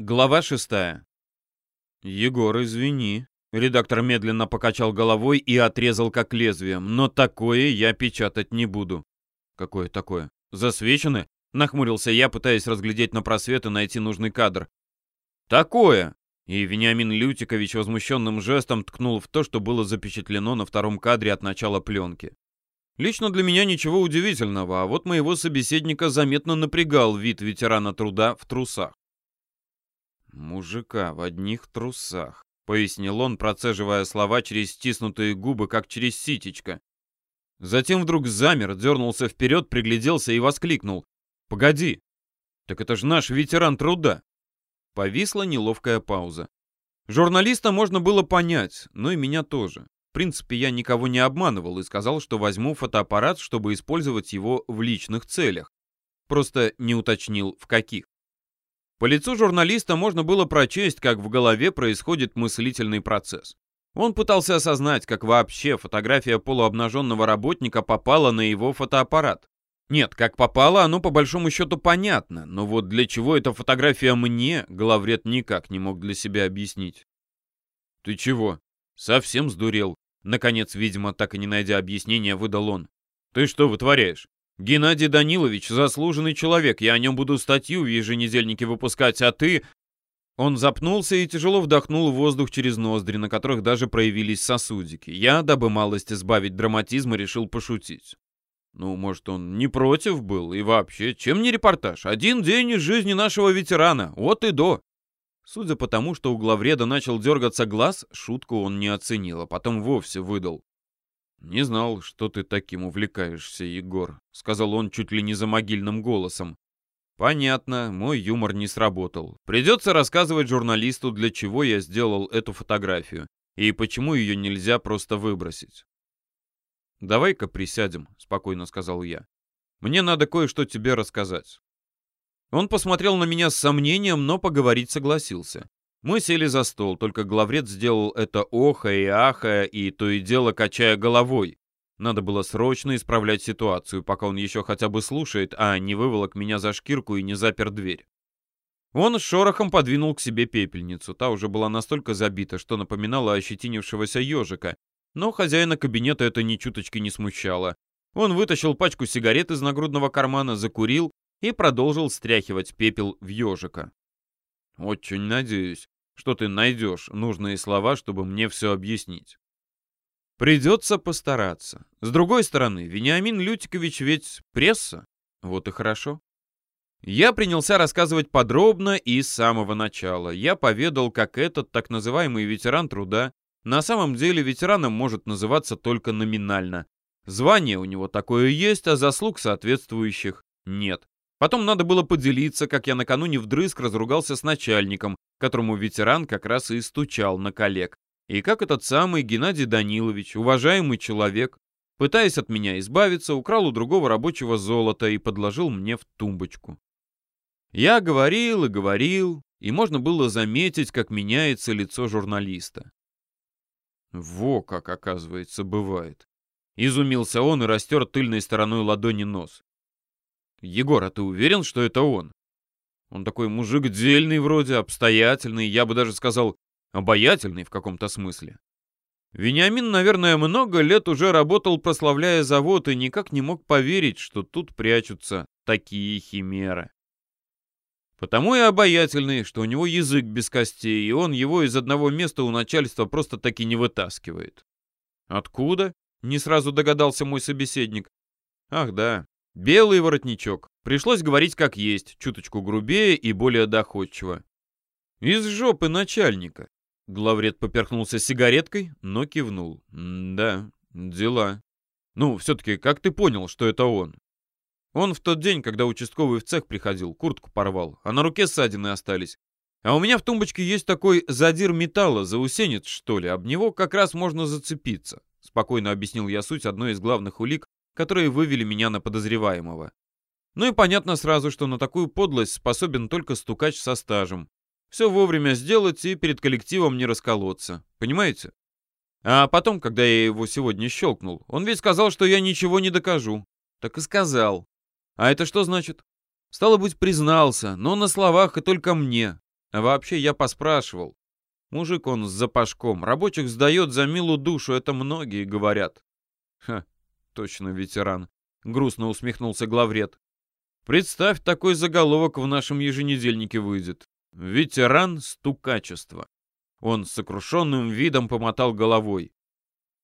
Глава шестая. «Егор, извини». Редактор медленно покачал головой и отрезал как лезвием. «Но такое я печатать не буду». «Какое такое? Засвечены?» Нахмурился я, пытаясь разглядеть на просвет и найти нужный кадр. «Такое!» И Вениамин Лютикович возмущенным жестом ткнул в то, что было запечатлено на втором кадре от начала пленки. Лично для меня ничего удивительного, а вот моего собеседника заметно напрягал вид ветерана труда в трусах. «Мужика в одних трусах», — пояснил он, процеживая слова через стиснутые губы, как через ситечко. Затем вдруг замер, дернулся вперед, пригляделся и воскликнул. «Погоди! Так это же наш ветеран труда!» Повисла неловкая пауза. Журналиста можно было понять, но и меня тоже. В принципе, я никого не обманывал и сказал, что возьму фотоаппарат, чтобы использовать его в личных целях. Просто не уточнил, в каких. По лицу журналиста можно было прочесть, как в голове происходит мыслительный процесс. Он пытался осознать, как вообще фотография полуобнаженного работника попала на его фотоаппарат. Нет, как попало, оно по большому счету понятно, но вот для чего эта фотография мне, главред никак не мог для себя объяснить. «Ты чего? Совсем сдурел?» Наконец, видимо, так и не найдя объяснения, выдал он. «Ты что вытворяешь? Геннадий Данилович — заслуженный человек, я о нем буду статью в еженедельнике выпускать, а ты...» Он запнулся и тяжело вдохнул воздух через ноздри, на которых даже проявились сосудики. Я, дабы малость избавить драматизма, решил пошутить. Ну, может, он не против был, и вообще, чем не репортаж? Один день из жизни нашего ветерана, от и до. Судя по тому, что у главреда начал дергаться глаз, шутку он не оценил, а потом вовсе выдал. «Не знал, что ты таким увлекаешься, Егор», — сказал он чуть ли не за могильным голосом. «Понятно, мой юмор не сработал. Придется рассказывать журналисту, для чего я сделал эту фотографию и почему ее нельзя просто выбросить». «Давай-ка присядем», — спокойно сказал я. «Мне надо кое-что тебе рассказать». Он посмотрел на меня с сомнением, но поговорить согласился. Мы сели за стол, только главред сделал это охая и ахая, и то и дело качая головой. Надо было срочно исправлять ситуацию, пока он еще хотя бы слушает, а не выволок меня за шкирку и не запер дверь. Он шорохом подвинул к себе пепельницу. Та уже была настолько забита, что напоминала ощетинившегося ежика. Но хозяина кабинета это ни чуточки не смущало. Он вытащил пачку сигарет из нагрудного кармана, закурил и продолжил стряхивать пепел в ежика. «Очень надеюсь, что ты найдешь нужные слова, чтобы мне все объяснить. Придется постараться. С другой стороны, Вениамин Лютикович ведь пресса. Вот и хорошо. Я принялся рассказывать подробно и с самого начала. Я поведал, как этот так называемый ветеран труда на самом деле ветераном может называться только номинально. Звание у него такое есть, а заслуг соответствующих нет. Потом надо было поделиться, как я накануне вдрызг разругался с начальником, которому ветеран как раз и стучал на коллег. И как этот самый Геннадий Данилович, уважаемый человек, пытаясь от меня избавиться, украл у другого рабочего золото и подложил мне в тумбочку. Я говорил и говорил, и можно было заметить, как меняется лицо журналиста. Во как, оказывается, бывает. Изумился он и растер тыльной стороной ладони нос. «Егор, а ты уверен, что это он?» Он такой мужик дельный вроде, обстоятельный, я бы даже сказал, обаятельный в каком-то смысле. Вениамин, наверное, много лет уже работал, прославляя завод, и никак не мог поверить, что тут прячутся такие химеры. Потому и обаятельный, что у него язык без костей, и он его из одного места у начальства просто таки не вытаскивает. «Откуда?» — не сразу догадался мой собеседник. «Ах да, Белый воротничок. Пришлось говорить как есть, чуточку грубее и более доходчиво. Из жопы начальника. Главред поперхнулся сигареткой, но кивнул. да, дела. Ну, все-таки, как ты понял, что это он? Он в тот день, когда участковый в цех приходил, куртку порвал, а на руке ссадины остались. А у меня в тумбочке есть такой задир металла, заусенец, что ли, об него как раз можно зацепиться. Спокойно объяснил я суть одной из главных улик, которые вывели меня на подозреваемого. Ну и понятно сразу, что на такую подлость способен только стукач со стажем. Все вовремя сделать и перед коллективом не расколоться. Понимаете? А потом, когда я его сегодня щелкнул, он ведь сказал, что я ничего не докажу. Так и сказал. А это что значит? Стало быть, признался, но на словах и только мне. А вообще я поспрашивал. Мужик он с запашком. Рабочих сдает за милую душу, это многие говорят. Ха, точно ветеран. Грустно усмехнулся главред. Представь, такой заголовок в нашем еженедельнике выйдет. Ветеран стукачества. Он с сокрушенным видом помотал головой.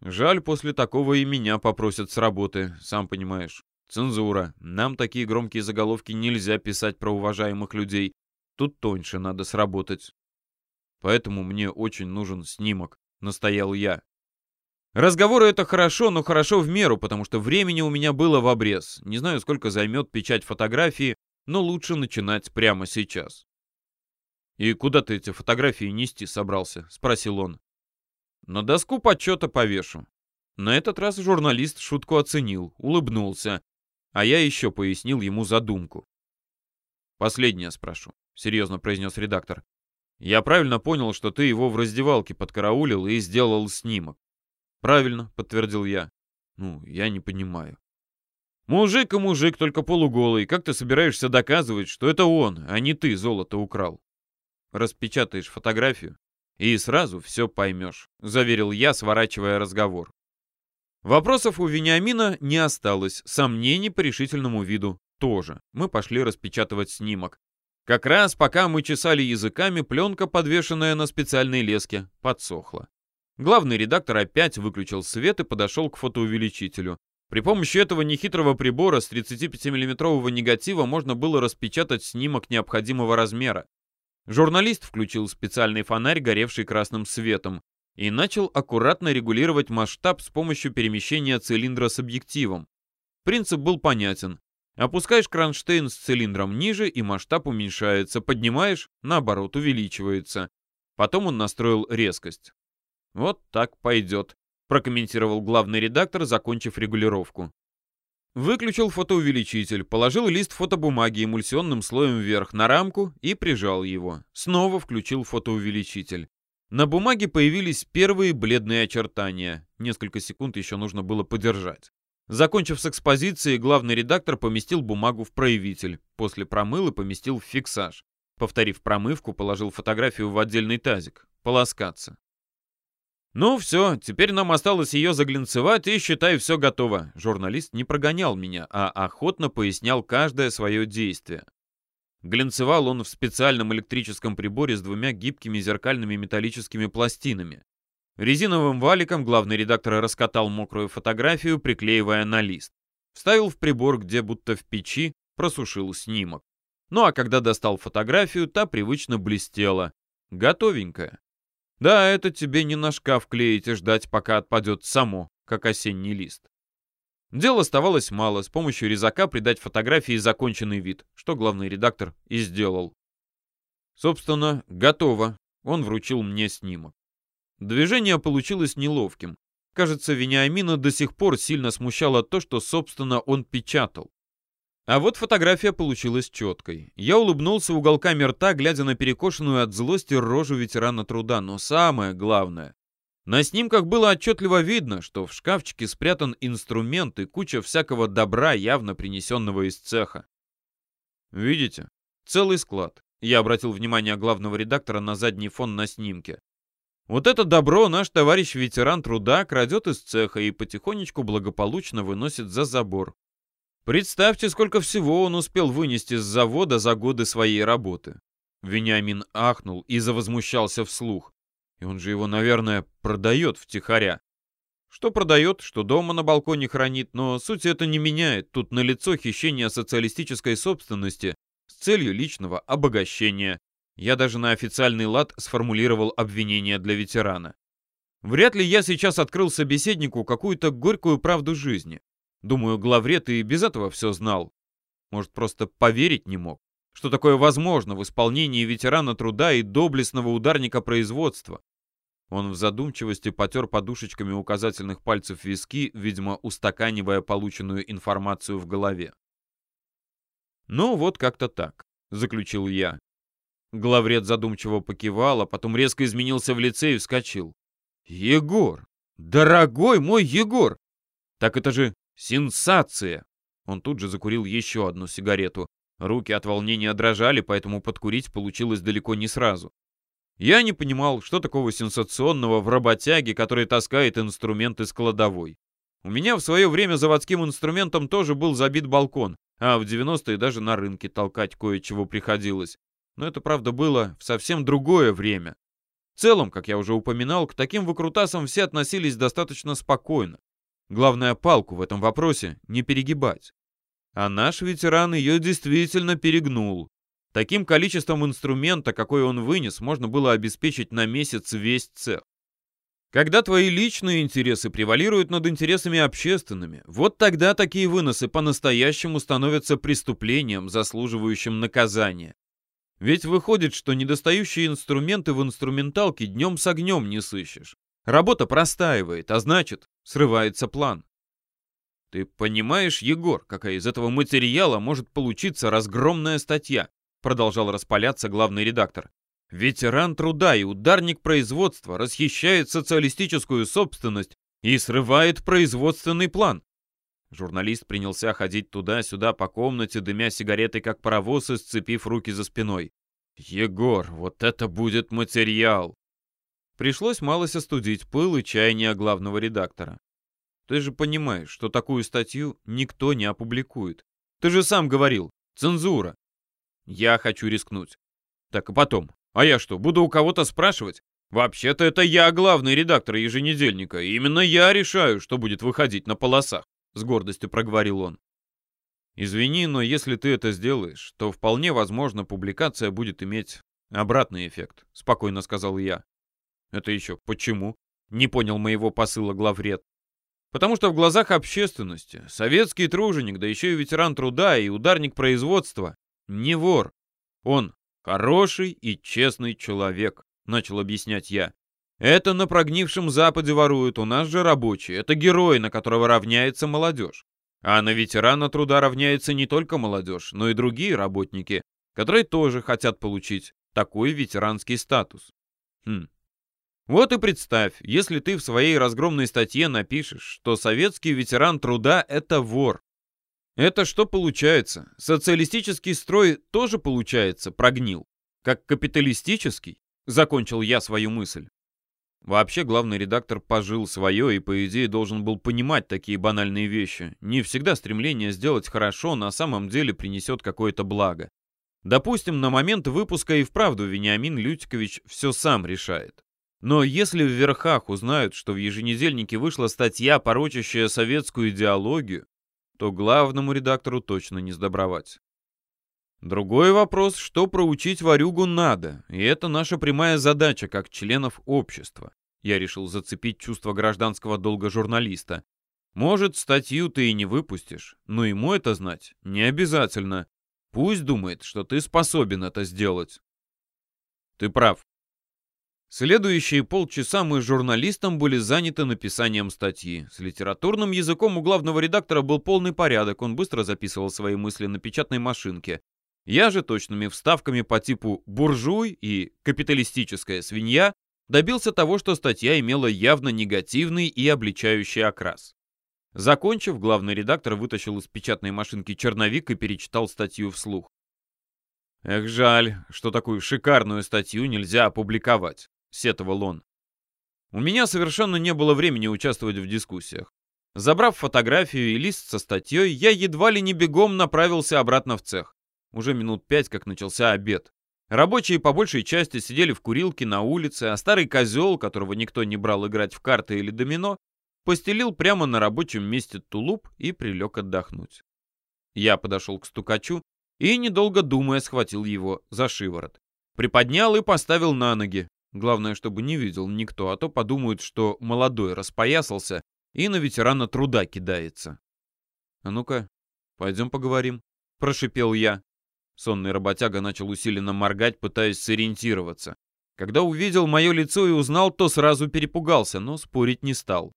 Жаль, после такого и меня попросят с работы, сам понимаешь. Цензура. Нам такие громкие заголовки нельзя писать про уважаемых людей. Тут тоньше надо сработать. Поэтому мне очень нужен снимок, настоял я. Разговоры это хорошо, но хорошо в меру, потому что времени у меня было в обрез. Не знаю, сколько займет печать фотографии, но лучше начинать прямо сейчас. «И куда ты эти фотографии нести собрался?» — спросил он. «На доску подсчета повешу». На этот раз журналист шутку оценил, улыбнулся, а я еще пояснил ему задумку. «Последнее спрошу», — серьезно произнес редактор. «Я правильно понял, что ты его в раздевалке подкараулил и сделал снимок?» «Правильно», — подтвердил я. «Ну, я не понимаю». «Мужик и мужик, только полуголый. Как ты собираешься доказывать, что это он, а не ты золото украл?» распечатаешь фотографию и сразу все поймешь», — заверил я, сворачивая разговор. Вопросов у Вениамина не осталось, сомнений по решительному виду тоже. Мы пошли распечатывать снимок. Как раз пока мы чесали языками, пленка, подвешенная на специальной леске, подсохла. Главный редактор опять выключил свет и подошел к фотоувеличителю. При помощи этого нехитрого прибора с 35 миллиметрового негатива можно было распечатать снимок необходимого размера. Журналист включил специальный фонарь, горевший красным светом, и начал аккуратно регулировать масштаб с помощью перемещения цилиндра с объективом. Принцип был понятен. Опускаешь кронштейн с цилиндром ниже, и масштаб уменьшается, поднимаешь, наоборот, увеличивается. Потом он настроил резкость. «Вот так пойдет», — прокомментировал главный редактор, закончив регулировку. Выключил фотоувеличитель, положил лист фотобумаги эмульсионным слоем вверх на рамку и прижал его. Снова включил фотоувеличитель. На бумаге появились первые бледные очертания. Несколько секунд еще нужно было подержать. Закончив с экспозицией, главный редактор поместил бумагу в проявитель. После промыл и поместил в фиксаж. Повторив промывку, положил фотографию в отдельный тазик. Полоскаться. «Ну все, теперь нам осталось ее заглянцевать и, считай, все готово». Журналист не прогонял меня, а охотно пояснял каждое свое действие. Глянцевал он в специальном электрическом приборе с двумя гибкими зеркальными металлическими пластинами. Резиновым валиком главный редактор раскатал мокрую фотографию, приклеивая на лист. Вставил в прибор, где будто в печи, просушил снимок. Ну а когда достал фотографию, та привычно блестела. Готовенькая. Да, это тебе не на шкаф клеить и ждать, пока отпадет само, как осенний лист. Дел оставалось мало, с помощью резака придать фотографии законченный вид, что главный редактор и сделал. Собственно, готово. Он вручил мне снимок. Движение получилось неловким. Кажется, Вениамина до сих пор сильно смущало то, что, собственно, он печатал. А вот фотография получилась четкой. Я улыбнулся уголками рта, глядя на перекошенную от злости рожу ветерана труда. Но самое главное, на снимках было отчетливо видно, что в шкафчике спрятан инструмент и куча всякого добра, явно принесенного из цеха. Видите? Целый склад. Я обратил внимание главного редактора на задний фон на снимке. Вот это добро наш товарищ ветеран труда крадет из цеха и потихонечку благополучно выносит за забор. Представьте, сколько всего он успел вынести с завода за годы своей работы. Вениамин ахнул и завозмущался вслух. И он же его, наверное, продает втихаря. Что продает, что дома на балконе хранит, но суть это не меняет. Тут налицо хищение социалистической собственности с целью личного обогащения. Я даже на официальный лад сформулировал обвинение для ветерана. Вряд ли я сейчас открыл собеседнику какую-то горькую правду жизни. Думаю, главред и без этого все знал. Может, просто поверить не мог, что такое возможно в исполнении ветерана труда и доблестного ударника производства. Он в задумчивости потер подушечками указательных пальцев виски, видимо, устаканивая полученную информацию в голове. «Ну, вот как-то так», — заключил я. Главред задумчиво покивал, а потом резко изменился в лице и вскочил. «Егор! Дорогой мой Егор! Так это же Сенсация! Он тут же закурил еще одну сигарету. Руки от волнения дрожали, поэтому подкурить получилось далеко не сразу. Я не понимал, что такого сенсационного в работяге, который таскает инструменты с кладовой. У меня в свое время заводским инструментом тоже был забит балкон, а в 90-е даже на рынке толкать кое-чего приходилось. Но это, правда, было в совсем другое время. В целом, как я уже упоминал, к таким выкрутасам все относились достаточно спокойно. Главное, палку в этом вопросе не перегибать. А наш ветеран ее действительно перегнул. Таким количеством инструмента, какой он вынес, можно было обеспечить на месяц весь цех. Когда твои личные интересы превалируют над интересами общественными, вот тогда такие выносы по-настоящему становятся преступлением, заслуживающим наказания. Ведь выходит, что недостающие инструменты в инструменталке днем с огнем не сыщешь. Работа простаивает, а значит, срывается план. Ты понимаешь, Егор, какая из этого материала может получиться разгромная статья? Продолжал распаляться главный редактор. Ветеран труда и ударник производства расхищает социалистическую собственность и срывает производственный план. Журналист принялся ходить туда-сюда по комнате, дымя сигаретой, как паровоз, сцепив руки за спиной. «Егор, вот это будет материал!» Пришлось малость остудить пыл и чаяния главного редактора. Ты же понимаешь, что такую статью никто не опубликует. Ты же сам говорил, цензура. Я хочу рискнуть. Так и потом. А я что, буду у кого-то спрашивать? Вообще-то это я главный редактор еженедельника, и именно я решаю, что будет выходить на полосах, с гордостью проговорил он. Извини, но если ты это сделаешь, то вполне возможно публикация будет иметь обратный эффект, спокойно сказал я. Это еще почему? Не понял моего посыла главред. Потому что в глазах общественности советский труженик, да еще и ветеран труда и ударник производства, не вор. Он хороший и честный человек, начал объяснять я. Это на прогнившем Западе воруют, у нас же рабочие. Это герой, на которого равняется молодежь. А на ветерана труда равняется не только молодежь, но и другие работники, которые тоже хотят получить такой ветеранский статус. Хм, вот и представь, если ты в своей разгромной статье напишешь, что советский ветеран труда — это вор. Это что получается? Социалистический строй тоже, получается, прогнил. Как капиталистический? Закончил я свою мысль. Вообще, главный редактор пожил свое и, по идее, должен был понимать такие банальные вещи. Не всегда стремление сделать хорошо на самом деле принесет какое-то благо. Допустим, на момент выпуска и вправду Вениамин Лютикович все сам решает. Но если в верхах узнают, что в еженедельнике вышла статья, порочащая советскую идеологию, то главному редактору точно не сдобровать. Другой вопрос, что проучить варюгу надо, и это наша прямая задача как членов общества. Я решил зацепить чувство гражданского долга журналиста. Может, статью ты и не выпустишь, но ему это знать не обязательно. Пусть думает, что ты способен это сделать. Ты прав. Следующие полчаса мы с журналистом были заняты написанием статьи. С литературным языком у главного редактора был полный порядок, он быстро записывал свои мысли на печатной машинке. Я же точными вставками по типу «буржуй» и «капиталистическая свинья» добился того, что статья имела явно негативный и обличающий окрас. Закончив, главный редактор вытащил из печатной машинки черновик и перечитал статью вслух. Эх, жаль, что такую шикарную статью нельзя опубликовать. — сетовал он. У меня совершенно не было времени участвовать в дискуссиях. Забрав фотографию и лист со статьей, я едва ли не бегом направился обратно в цех. Уже минут пять, как начался обед. Рабочие по большей части сидели в курилке на улице, а старый козел, которого никто не брал играть в карты или домино, постелил прямо на рабочем месте тулуп и прилег отдохнуть. Я подошел к стукачу и, недолго думая, схватил его за шиворот. Приподнял и поставил на ноги, Главное, чтобы не видел никто, а то подумают, что молодой распоясался и на ветерана труда кидается. «А ну-ка, пойдем поговорим», — прошипел я. Сонный работяга начал усиленно моргать, пытаясь сориентироваться. Когда увидел мое лицо и узнал, то сразу перепугался, но спорить не стал.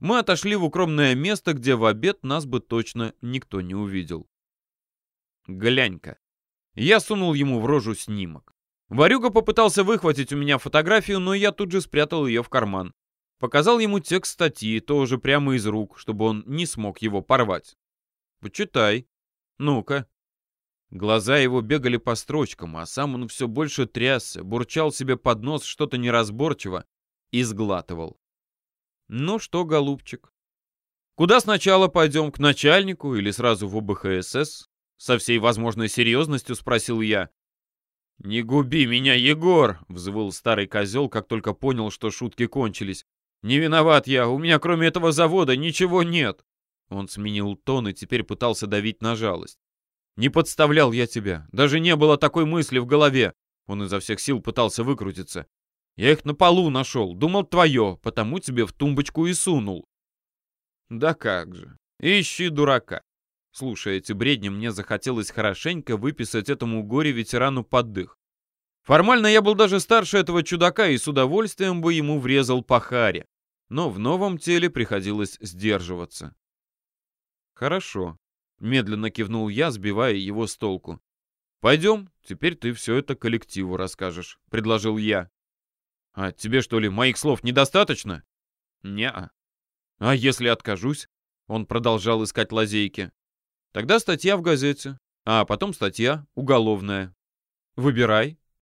Мы отошли в укромное место, где в обед нас бы точно никто не увидел. «Глянь-ка». Я сунул ему в рожу снимок. Варюга попытался выхватить у меня фотографию, но я тут же спрятал ее в карман. Показал ему текст статьи, тоже прямо из рук, чтобы он не смог его порвать. «Почитай. Ну-ка». Глаза его бегали по строчкам, а сам он все больше трясся, бурчал себе под нос что-то неразборчиво и сглатывал. «Ну что, голубчик, куда сначала пойдем, к начальнику или сразу в ОБХСС?» Со всей возможной серьезностью спросил я. «Не губи меня, Егор!» — взвыл старый козел, как только понял, что шутки кончились. «Не виноват я, у меня кроме этого завода ничего нет!» Он сменил тон и теперь пытался давить на жалость. «Не подставлял я тебя. Даже не было такой мысли в голове». Он изо всех сил пытался выкрутиться. «Я их на полу нашел. Думал, твое, потому тебе в тумбочку и сунул». «Да как же. Ищи дурака». Слушая эти бредни, мне захотелось хорошенько выписать этому горе-ветерану поддых. Формально я был даже старше этого чудака и с удовольствием бы ему врезал по харе. Но в новом теле приходилось сдерживаться. «Хорошо», Медленно кивнул я, сбивая его с толку. «Пойдем, теперь ты все это коллективу расскажешь», — предложил я. «А тебе, что ли, моих слов недостаточно?» «Не-а». «А если откажусь?» Он продолжал искать лазейки. «Тогда статья в газете, а потом статья уголовная. Выбирай».